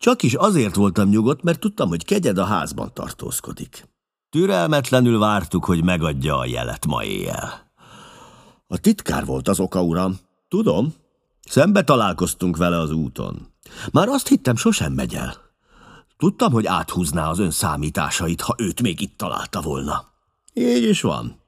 Speaker 1: Csak is azért voltam nyugodt, mert tudtam, hogy kegyed a házban tartózkodik. Türelmetlenül vártuk, hogy megadja a jelet ma éjjel. A titkár volt az oka, uram. Tudom. Szembe találkoztunk vele az úton. Már azt hittem, sosem megy el. Tudtam, hogy áthúzná az ön számításait, ha őt még itt találta volna. Így is van.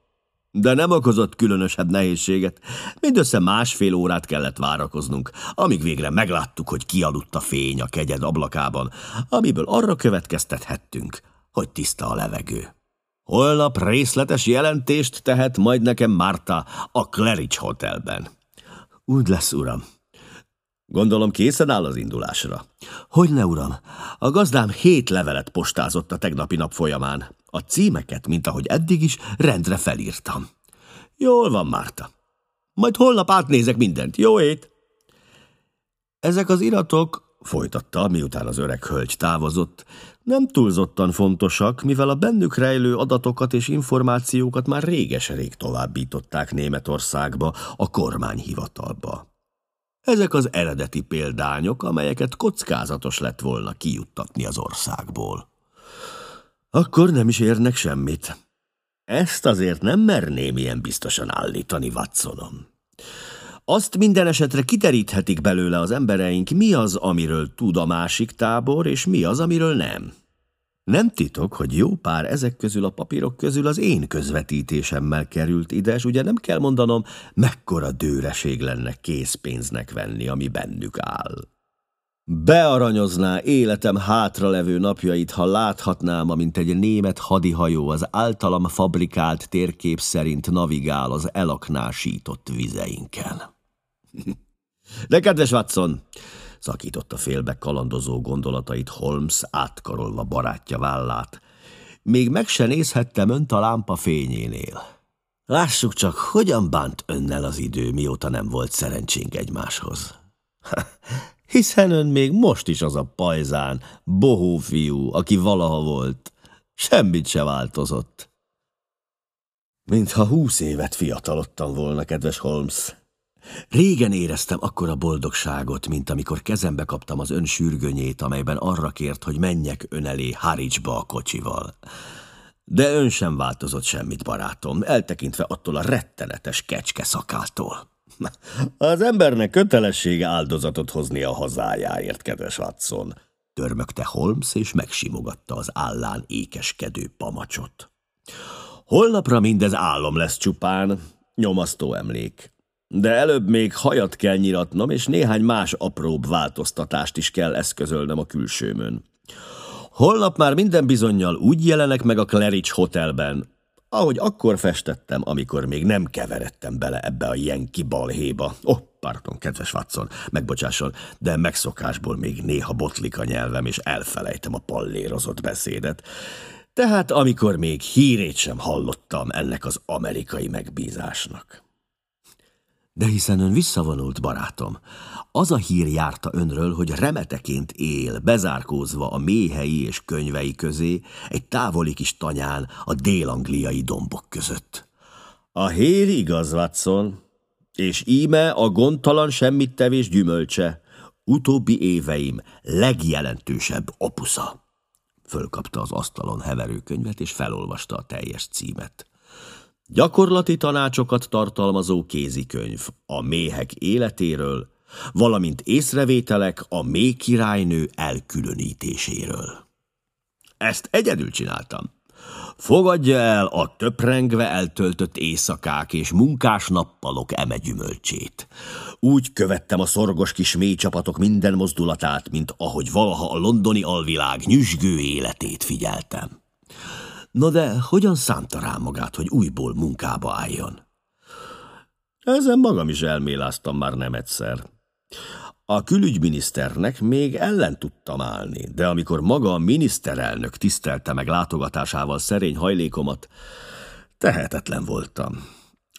Speaker 1: De nem okozott különösebb nehézséget. Mindössze másfél órát kellett várakoznunk, amíg végre megláttuk, hogy kialudt a fény a kegyed ablakában, amiből arra következtethettünk, hogy tiszta a levegő. Holnap részletes jelentést tehet majd nekem Marta a Claridge Hotelben. Úgy lesz, uram. Gondolom készen áll az indulásra. Hogyne, uram? A gazdám hét levelet postázott a tegnapi nap folyamán. A címeket, mint ahogy eddig is, rendre felírtam. Jól van, Márta. Majd holnap átnézek mindent. Jó ét! Ezek az iratok, folytatta, miután az öreg hölgy távozott, nem túlzottan fontosak, mivel a bennük rejlő adatokat és információkat már réges-rég továbbították Németországba, a kormányhivatalba. Ezek az eredeti példányok, amelyeket kockázatos lett volna kijuttatni az országból. Akkor nem is érnek semmit. Ezt azért nem merném ilyen biztosan állítani, Watsonom. Azt minden esetre kiteríthetik belőle az embereink, mi az, amiről tud a másik tábor, és mi az, amiről nem. Nem titok, hogy jó pár ezek közül a papírok közül az én közvetítésemmel került ide, és ugye nem kell mondanom, mekkora dőreség lenne készpénznek venni, ami bennük áll. Bearanyozná életem hátralevő napjait, ha láthatnám, amint egy német hadihajó az általam fabrikált térkép szerint navigál az elaknásított vizeinken. De kedves Watson, szakította félbe kalandozó gondolatait Holmes, átkarolva barátja vállát. Még meg se nézhettem önt a lámpa fényénél. Lássuk csak, hogyan bánt önnel az idő, mióta nem volt szerencsénk egymáshoz. Hiszen ön még most is az a pajzán, bohó fiú, aki valaha volt. Semmit se változott. Mintha húsz évet fiatalodtam volna, kedves Holmes. Régen éreztem akkora boldogságot, mint amikor kezembe kaptam az ön sürgönyét, amelyben arra kért, hogy menjek ön elé Haricsba a kocsival. De ön sem változott semmit, barátom, eltekintve attól a rettenetes kecske szakától. Az embernek kötelessége áldozatot hozni a hazájáért, kedves Watson, törmögte Holmes, és megsimogatta az állán ékeskedő pamacsot. Holnapra mindez álom lesz csupán, nyomasztó emlék. De előbb még hajat kell nyiratnom, és néhány más apróbb változtatást is kell eszközölnem a külsőmön. Holnap már minden bizonyal úgy jelenek meg a Claridge Hotelben, ahogy akkor festettem, amikor még nem keveredtem bele ebbe a jenki balhéba. Oh, pardon, kedves Watson, megbocsásson, de megszokásból még néha botlik a nyelvem, és elfelejtem a pallérozott beszédet. Tehát amikor még hírét sem hallottam ennek az amerikai megbízásnak. De hiszen ön visszavonult, barátom. Az a hír járta önről, hogy remeteként él, bezárkózva a méhei és könyvei közé, egy távoli kis tanyán a dél-angliai dombok között. A hír igaz, Watson, és íme a gondtalan semmit tevés gyümölcse, utóbbi éveim legjelentősebb opusza. Fölkapta az asztalon heverő könyvet, és felolvasta a teljes címet. Gyakorlati tanácsokat tartalmazó kézikönyv a méhek életéről, valamint észrevételek a méh királynő elkülönítéséről. Ezt egyedül csináltam. Fogadja el a töprengve eltöltött éjszakák és munkás nappalok emegyümölcsét. Úgy követtem a szorgos kis mély csapatok minden mozdulatát, mint ahogy valaha a londoni alvilág nyüzsgő életét figyeltem. No de hogyan szánta rá magát, hogy újból munkába álljon? Ezen magam is elméláztam már nem egyszer. A külügyminiszternek még ellen tudtam állni, de amikor maga a miniszterelnök tisztelte meg látogatásával szerény hajlékomat, tehetetlen voltam.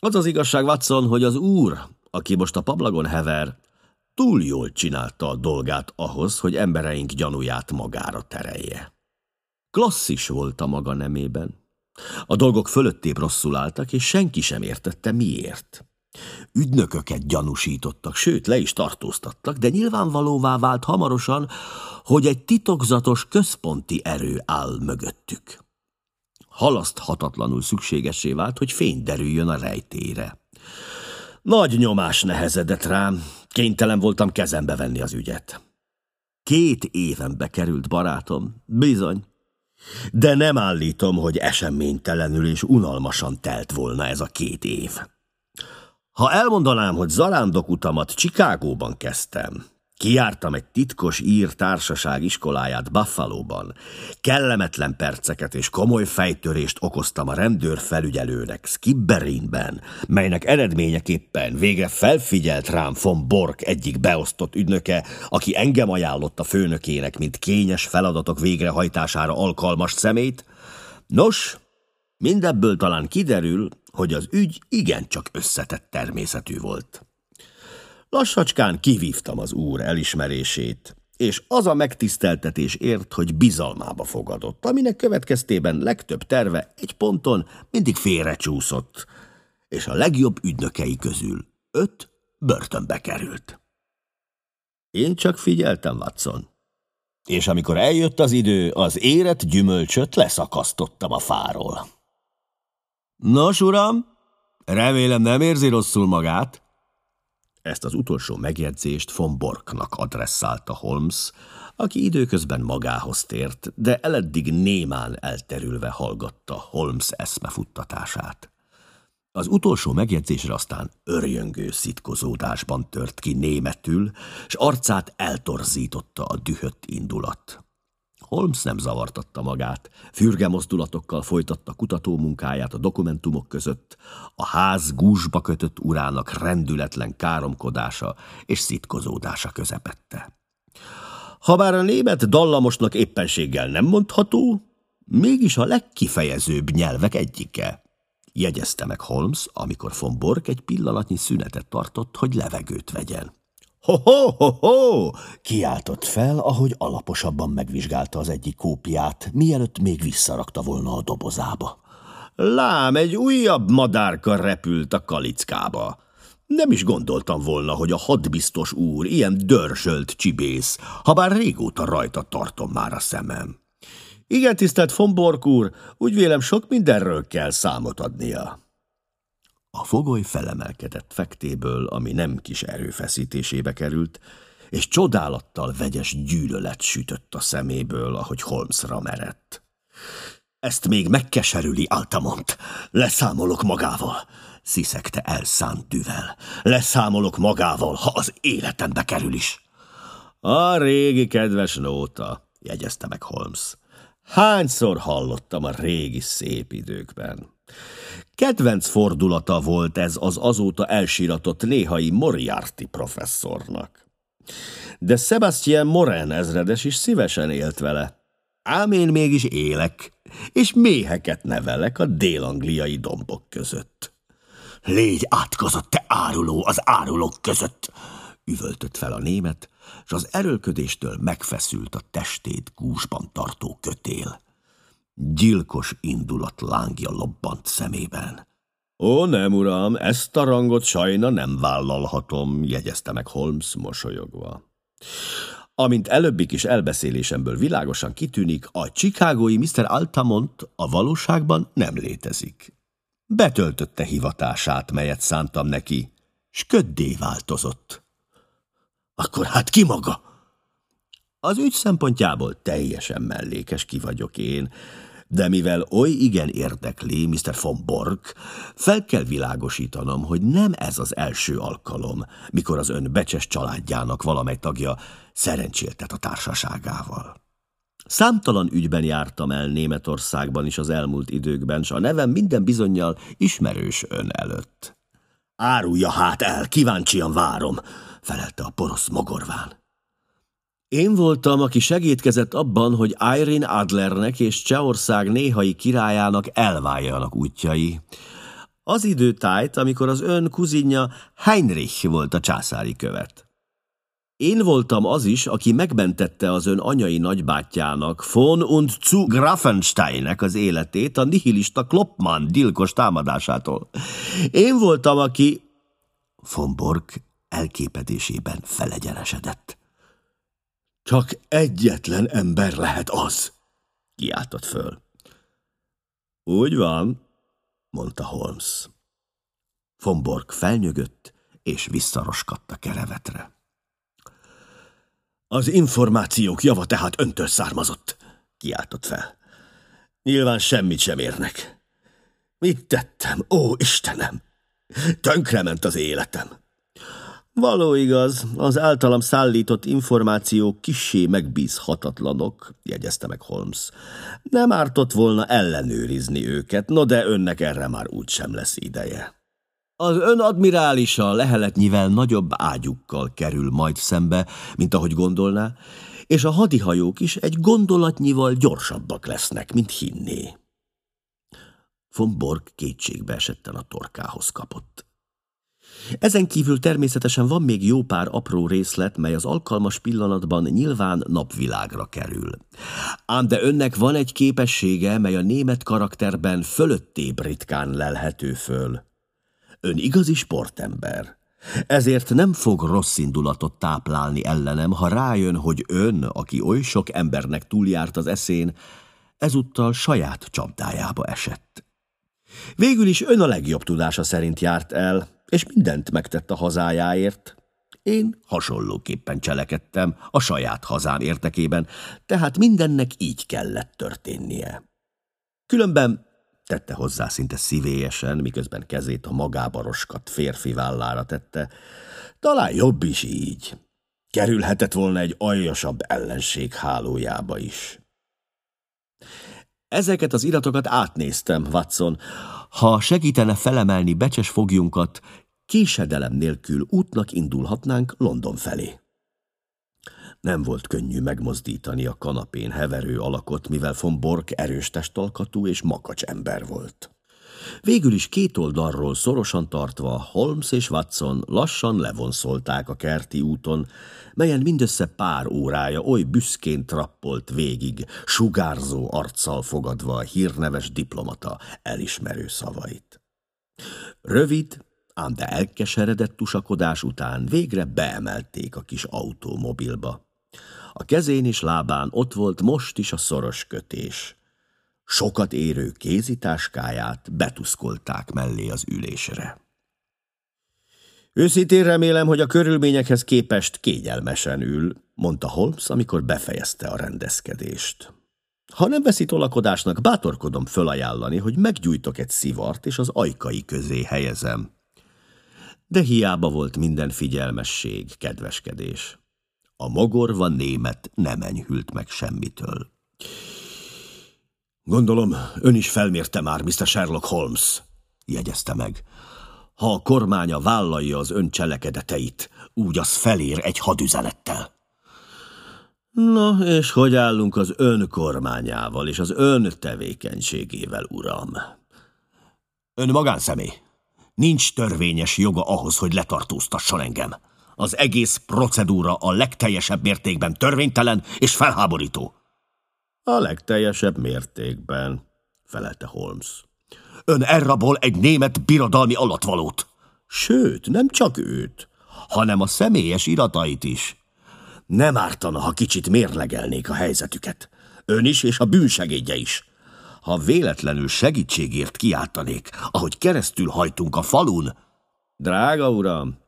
Speaker 1: Az az igazság, Watson, hogy az úr, aki most a pablagon hever, túl jól csinálta a dolgát ahhoz, hogy embereink gyanúját magára terelje. Klasszis volt a maga nemében. A dolgok fölöttébb rosszul álltak, és senki sem értette miért. Ügynököket gyanúsítottak, sőt, le is tartóztattak, de nyilvánvalóvá vált hamarosan, hogy egy titokzatos központi erő áll mögöttük. Halaszthatatlanul szükségesé vált, hogy fény derüljön a rejtére. Nagy nyomás nehezedett rám, kénytelen voltam kezembe venni az ügyet. Két éven bekerült barátom, bizony, de nem állítom, hogy eseménytelenül és unalmasan telt volna ez a két év. Ha elmondanám, hogy zarándok utamat Csikágóban kezdtem, Kijártam egy titkos ír társaság iskoláját Buffalo-ban. Kellemetlen perceket és komoly fejtörést okoztam a rendőrfelügyelőnek Skibberinben, melynek eredményeképpen végre felfigyelt rám von Bork egyik beosztott ügynöke, aki engem ajánlott a főnökének, mint kényes feladatok végrehajtására alkalmas szemét. Nos, mindebből talán kiderül, hogy az ügy igencsak összetett természetű volt. Lassacskán kivívtam az úr elismerését, és az a megtiszteltetés ért, hogy bizalmába fogadott, aminek következtében legtöbb terve egy ponton mindig félrecsúszott, és a legjobb ügynökei közül öt börtönbe került. Én csak figyeltem, Watson. És amikor eljött az idő, az érett gyümölcsöt leszakasztottam a fáról. Nos, uram, remélem nem érzi rosszul magát? Ezt az utolsó megjegyzést von Borknak adresszálta Holmes, aki időközben magához tért, de eleddig némán elterülve hallgatta Holmes eszmefuttatását. Az utolsó megjegyzésre aztán örjöngő szitkozódásban tört ki németül, s arcát eltorzította a dühött indulat. Holmes nem zavartatta magát, fürge mozdulatokkal folytatta kutatómunkáját a dokumentumok között, a ház gúzsba kötött urának rendületlen káromkodása és szitkozódása közepette. Habár a német dallamosnak éppenséggel nem mondható, mégis a legkifejezőbb nyelvek egyike. Jegyezte meg Holmes, amikor von Borg egy pillanatnyi szünetet tartott, hogy levegőt vegyen. Ho-ho-ho-ho! Kiáltott fel, ahogy alaposabban megvizsgálta az egyik kópiát, mielőtt még visszarakta volna a dobozába. Lám, egy újabb madárka repült a kalickába. Nem is gondoltam volna, hogy a hadbiztos úr ilyen dörzsölt csibész, ha bár régóta rajta tartom már a szemem. Igen, tisztelt Fombork úr, úgy vélem sok mindenről kell számot adnia. A fogoly felemelkedett fektéből, ami nem kis erőfeszítésébe került, és csodálattal vegyes gyűlölet sütött a szeméből, ahogy Holmesra merett. Ezt még megkeserüli Altamont. Leszámolok magával, sziszegte elszánt düvel. Leszámolok magával, ha az életembe kerül is. A régi kedves nóta, jegyezte meg Holmes. Hányszor hallottam a régi szép időkben. Kedvenc fordulata volt ez az azóta elsíratott néhai Moriarty professzornak. De Sebastian Moren ezredes is szívesen élt vele. Ám én mégis élek, és méheket nevelek a dél-angliai dombok között. Légy átkozott, te áruló az árulók között! üvöltött fel a német, és az erőlködéstől megfeszült a testét gúzsban tartó kötél. Gyilkos indulat lángja lobbant szemében. Ó, nem, uram, ezt a rangot sajna nem vállalhatom, jegyezte meg Holmes mosolyogva. Amint előbbik is elbeszélésemből világosan kitűnik, a csikágói Mr. Altamont a valóságban nem létezik. Betöltötte hivatását, melyet szántam neki, s köddé változott. Akkor hát ki maga? Az ügy szempontjából teljesen mellékes ki vagyok én, de mivel oly igen érdekli Mr. von Borg, fel kell világosítanom, hogy nem ez az első alkalom, mikor az ön becses családjának valamely tagja szerencséltet a társaságával. Számtalan ügyben jártam el Németországban is az elmúlt időkben, s a nevem minden bizonyal ismerős ön előtt. Árulja hát el, kíváncsian várom, felelte a porosz mogorván. Én voltam, aki segítkezett abban, hogy Irene Adlernek és Csehország néhai királyának elváljanak útjai. Az időtájt, amikor az ön kuzinja Heinrich volt a császári követ. Én voltam az is, aki megmentette az ön anyai nagybátyjának, von und zu Grafensteinnek az életét a nihilista Kloppmann dilkos támadásától. Én voltam, aki... Von Borg elképedésében felegyenesedett. Csak egyetlen ember lehet az, kiáltott föl. Úgy van, mondta Holmes. Fomborg felnyögött, és visszaroskadt a kerevetre. Az információk java tehát öntől származott, kiáltott fel. Nyilván semmit sem érnek. Mit tettem, ó Istenem? Tönkrement az életem. Való igaz, az általam szállított információk kissé megbízhatatlanok, jegyezte meg Holmes. Nem ártott volna ellenőrizni őket, no de önnek erre már úgysem lesz ideje. Az ön admirálisa leheletnyivel nagyobb ágyukkal kerül majd szembe, mint ahogy gondolná, és a hadihajók is egy gondolatnyival gyorsabbak lesznek, mint hinné. Von Borg kétségbe esetten a torkához kapott. Ezen kívül természetesen van még jó pár apró részlet, mely az alkalmas pillanatban nyilván napvilágra kerül. Ám de önnek van egy képessége, mely a német karakterben fölöttébb ritkán lelhető föl. Ön igazi sportember. Ezért nem fog rossz indulatot táplálni ellenem, ha rájön, hogy ön, aki oly sok embernek túljárt az eszén, ezúttal saját csapdájába esett. Végül is ön a legjobb tudása szerint járt el, és mindent megtett a hazájáért. Én hasonlóképpen cselekedtem a saját hazám értekében, tehát mindennek így kellett történnie. Különben tette hozzá szinte szívélyesen, miközben kezét a magába roskat férfi vállára tette. Talán jobb is így. Kerülhetett volna egy aljasabb ellenség hálójába is. Ezeket az iratokat átnéztem, Watson. Ha segítene felemelni becses fogjunkat, késedelem nélkül útnak indulhatnánk London felé. Nem volt könnyű megmozdítani a kanapén heverő alakot, mivel von Bork erős testalkatú és makacs ember volt. Végül is két oldalról szorosan tartva Holmes és Watson lassan levonszolták a kerti úton, melyen mindössze pár órája oly büszkén trappolt végig, sugárzó arccal fogadva a hírneves diplomata elismerő szavait. Rövid, ám de elkeseredett tusakodás után végre beemelték a kis automobilba. A kezén és lábán ott volt most is a szoros kötés. Sokat érő kézitáskáját betuszkolták mellé az ülésre. Őszintén remélem, hogy a körülményekhez képest kényelmesen ül, mondta Holmes, amikor befejezte a rendezkedést. Ha nem veszi tolakodásnak, bátorkodom fölajánlani, hogy meggyújtok egy szivart, és az ajkai közé helyezem. De hiába volt minden figyelmesség, kedveskedés. A mogorva német nem enyhült meg semmitől. Gondolom, ön is felmérte már, Mr. Sherlock Holmes, jegyezte meg. Ha a kormánya vállalja az ön cselekedeteit, úgy az felér egy hadüzenettel. Na, és hogy állunk az ön kormányával és az ön tevékenységével, uram? Ön magánszemély. Nincs törvényes joga ahhoz, hogy letartóztasson engem. Az egész procedúra a legteljesebb mértékben törvénytelen és felháborító. A legteljesebb mértékben, felelte Holmes. Ön elrabol egy német birodalmi alatvalót. Sőt, nem csak őt, hanem a személyes iratait is. Nem ártana, ha kicsit mérlegelnék a helyzetüket. Ön is és a bűnsegédje is. Ha véletlenül segítségért kiáltanék, ahogy keresztül hajtunk a falun. Drága uram,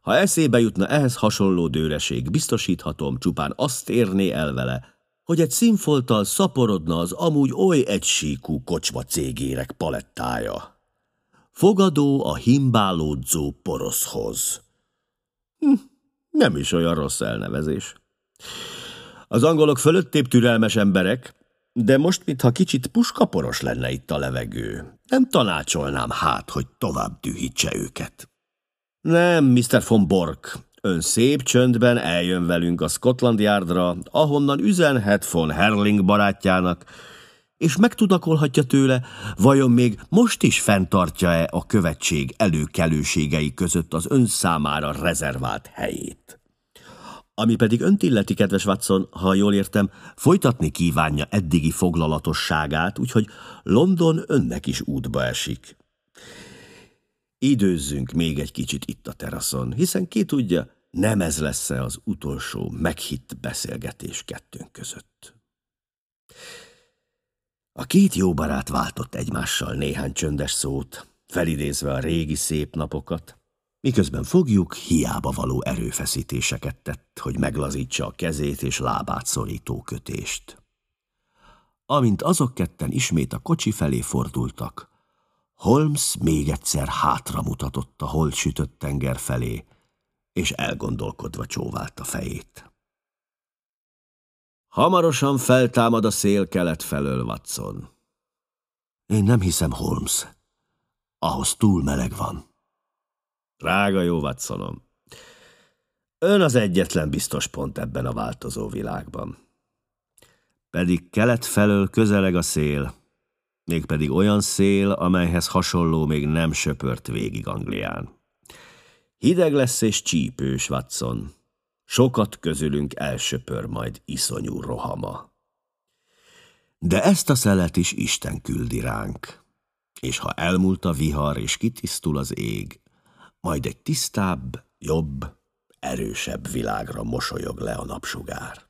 Speaker 1: ha eszébe jutna ehhez hasonló dőreség, biztosíthatom, csupán azt érné el vele, hogy egy színfolttal szaporodna az amúgy oly egysíkú kocsma cégérek palettája. Fogadó a himbálódzó poroszhoz. Hm, nem is olyan rossz elnevezés. Az angolok fölöttébb türelmes emberek, de most, mintha kicsit puskaporos lenne itt a levegő, nem tanácsolnám hát, hogy tovább dühítse őket. Nem, Mr. von Bork, ön szép csöndben eljön velünk a Scotland Yardra, ahonnan üzenhet von Herling barátjának, és megtudakolhatja tőle, vajon még most is fenntartja-e a követség előkelőségei között az ön számára rezervált helyét. Ami pedig önt illeti, kedves Watson, ha jól értem, folytatni kívánja eddigi foglalatosságát, úgyhogy London önnek is útba esik. Időzzünk még egy kicsit itt a teraszon, hiszen ki tudja, nem ez lesz-e az utolsó meghitt beszélgetés kettőnk között. A két jó barát váltott egymással néhány csöndes szót, felidézve a régi szép napokat, miközben fogjuk hiába való erőfeszítéseket tett, hogy meglazítsa a kezét és lábát szorító kötést. Amint azok ketten ismét a kocsi felé fordultak, Holmes még egyszer hátra mutatott a holt tenger felé, és elgondolkodva csóvált a fejét. Hamarosan feltámad a szél kelet felől, Watson. Én nem hiszem, Holmes. Ahhoz túl meleg van. Drága jó, Watsonom. Ön az egyetlen biztos pont ebben a változó világban. Pedig kelet felől közeleg a szél, mégpedig olyan szél, amelyhez hasonló még nem söpört végig Anglián. Hideg lesz és csípős, Watson. Sokat közülünk elsöpör majd iszonyú rohama. De ezt a szelet is Isten küldi ránk, és ha elmúlt a vihar és kitisztul az ég, majd egy tisztább, jobb, erősebb világra mosolyog le a napsugár.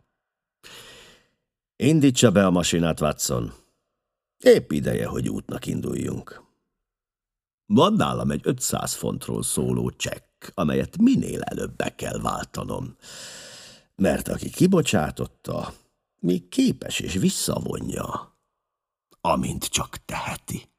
Speaker 1: Indítsa be a masinát, Watson! Épp ideje, hogy útnak induljunk. Van nálam egy 500 fontról szóló csekk, amelyet minél előbb be kell váltanom, mert aki kibocsátotta, még képes és visszavonja, amint csak teheti.